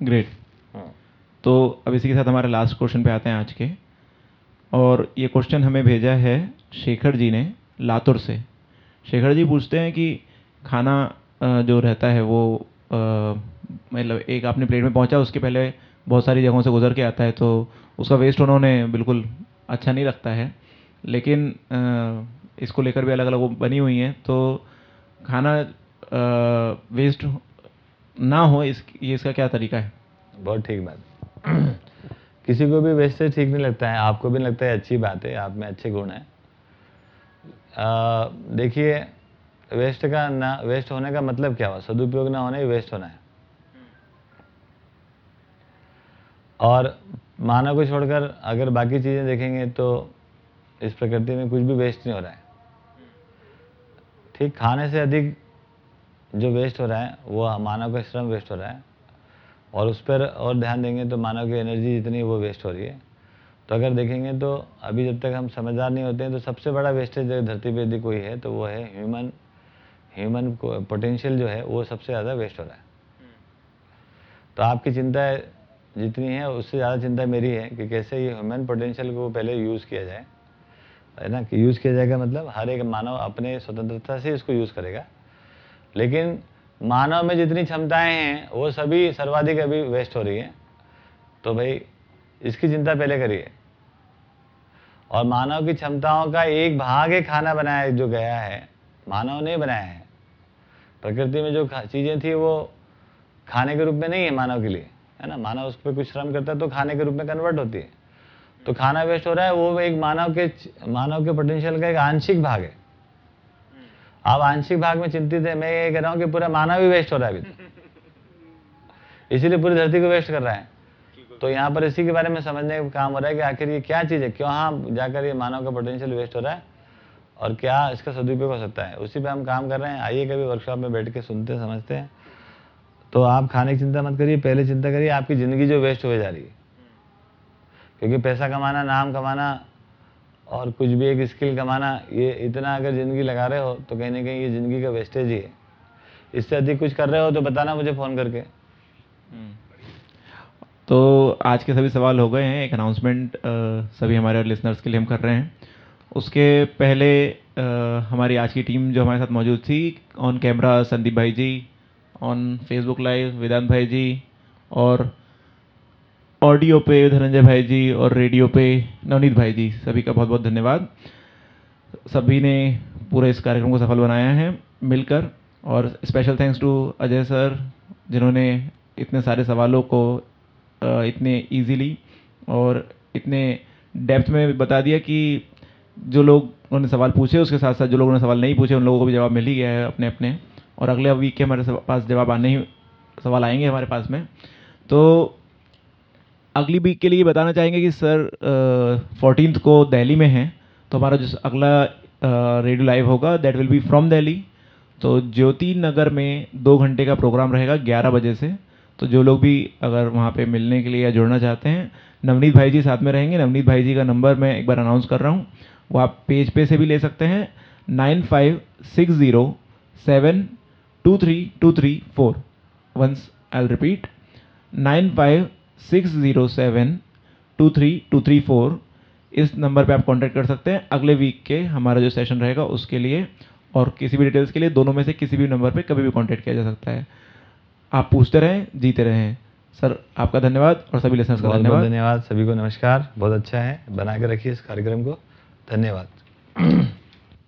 Great हाँ। तो अब इसी के साथ हमारे लास्ट क्वेश्चन पे आते हैं आज के। और ये क्वेश्चन हमें भेजा है शेखर जी ने लातुर से। शेखर जी पूछते हैं कि खाना जो रहता है वो मतलब एक आपने प्लेट में पहुँचा उसके पहले बहुत सारी जगहों से गुजर के आता है तो उसका वेस्ट उन्होंने बिल्कुल अच्छा नहीं लगता है। लेकिन अ, इसको लेकर भी अलग अलग वो बनी हुई हैं तो खाना वेस्ट ना हो इस, ये इसका क्या तरीका है? बहुत ठीक बात। किसी को भी वेस्टेज ठीक नहीं लगता है, आपको भी लगता है, अच्छी बात है, आप में अच्छे गुण हैं। देखिए वेस्ट का ना वेस्ट होने का मतलब क्या हुआ? सदुपयोग ना होना वेस्ट होना है। और मानव को छोड़कर अगर बाकी चीज़ें देखेंगे तो इस प्रकृति में कुछ भी वेस्ट नहीं हो रहा है। ठीक, खाने से अधिक जो वेस्ट हो रहा है, वो मानव का श्रम वेस्ट हो रहा है। और उस पर और ध्यान देंगे तो मानव की एनर्जी जितनी वो वेस्ट हो रही है। तो अगर देखेंगे तो अभी जब तक हम समझदार नहीं होते हैं तो सबसे बड़ा वेस्टेज धरती पे यदि कोई है तो वो है ह्यूमन ह्यूमन पोटेंशियल जो है, वो सबसे ज़्यादा वेस्ट हो रहा है। तो आपकी चिंता जितनी है, उससे ज़्यादा चिंता मेरी है कि कैसे ये ह्यूमन पोटेंशियल को पहले यूज़ किया जाए। है ना? कि यूज़ किया जाएगा मतलब हर एक मानव अपने स्वतंत्रता से इसको यूज़ करेगा। लेकिन मानव में जितनी क्षमताएँ हैं, वो सभी सर्वाधिक अभी वेस्ट हो रही है। तो भाई, इसकी चिंता पहले करिए। और मानव की क्षमताओं का एक भाग एक खाना बनाया जो गया है, मानव ने बनाया है। प्रकृति में जो चीज़ें थी, वो खाने के रूप में नहीं है मानव के लिए, है ना? मानव उस पर कुछ श्रम करता है तो खाने के रूप में कन्वर्ट होती है। तो खाना वेस्ट हो रहा है, वो एक मानव के मानव के पोटेंशियल का एक आंशिक भाग है। आप आंशिक भाग में चिंतित है, मैं ये कह रहा हूँ कि पूरा मानव ही वेस्ट हो रहा है अभी इसीलिए पूरी धरती को वेस्ट कर रहा है। तो यहाँ पर इसी के बारे में समझने का काम हो रहा है कि आखिर ये क्या चीज़ है? क्यों हाँ जाकर ये मानव का पोटेंशियल वेस्ट हो रहा है? और क्या इसका सदुपयोग हो सकता है? उसी पे हम काम कर रहे हैं। आइए कभी वर्कशॉप में बैठ के सुनते हैं समझते हैं। तो आप खाने की चिंता मत करिए, पहले चिंता करिए, आपकी ज़िंदगी जो वेस्ट हो जा रही है। क्योंकि पैसा कमाना, नाम कमाना और कुछ भी एक स्किल कमाना ये इतना अगर ज़िंदगी लगा रहे हो तो कहीं ना कहीं ये ज़िंदगी का वेस्टेज ही है। इससे अधिक कुछ कर रहे हो तो बताना मुझे फ़ोन करके। तो आज के सभी सवाल हो गए हैं एक अनाउंसमेंट सभी हमारे लिसनर्स के लिए हम कर रहे हैं। उसके पहले अ, हमारी आज की टीम जो हमारे साथ मौजूद थी ऑन कैमरा संदीप भाई ji on Facebook live Vedant भाई जी और ऑडियो पे धनंजय भाई जी और रेडियो पे नवनीत भाई जी, सभी का बहुत बहुत धन्यवाद। सभी ने पूरे इस कार्यक्रम को सफल बनाया है मिलकर और special thanks to Ajay sir, जिन्होंने इतने सारे सवालों को इतने इजीली और इतने डेप्थ में बता दिया कि जो लोग उन्होंने सवाल पूछे, उसके साथ साथ जो लोगों ने सवाल नहीं पूछे, उन लोगों को भी जवाब मिल ही गया है अपने अपने और अगले वीक के हमारे पास जवाब आने ही, सवाल आएँगे हमारे पास में। तो अगली वीक के लिए बताना चाहेंगे कि सर फोर्टीनथ को दिल्ली में हैं तो हमारा जो अगला रेडियो लाइव होगा that will be from Delhi. तो ज्योति नगर में दो घंटे का प्रोग्राम रहेगा ग्यारह बजे से। तो जो लोग भी अगर वहाँ पे मिलने के लिए या जुड़ना चाहते हैं, नवनीत भाई जी साथ में रहेंगे। नवनीत भाई जी का नंबर मैं एक बार अनाउंस कर रहा हूँ। वो आप पेज पे से भी ले सकते हैं। Nine five six zero seven two three two three four once I repeat nine five six zero seven two three two three four इस नंबर पे आप कांटेक्ट कर सकते हैं। अगले वीक के हमारा जो सेशन रहेगा उसके लिए और किसी भी डिटेल्स के लिए दोनों में से किसी भी नंबर पे कभी भी कांटेक्ट किया जा सकता है। आप पूछते रहें जीते रहें। सर आपका धन्यवाद और सभी लिसनर्स का धन्यवाद। धन्यवाद। सभी को नमस्कार। बहुत अच्छा है। बना के रखिए इस कार्यक्रम को। धन्यवाद।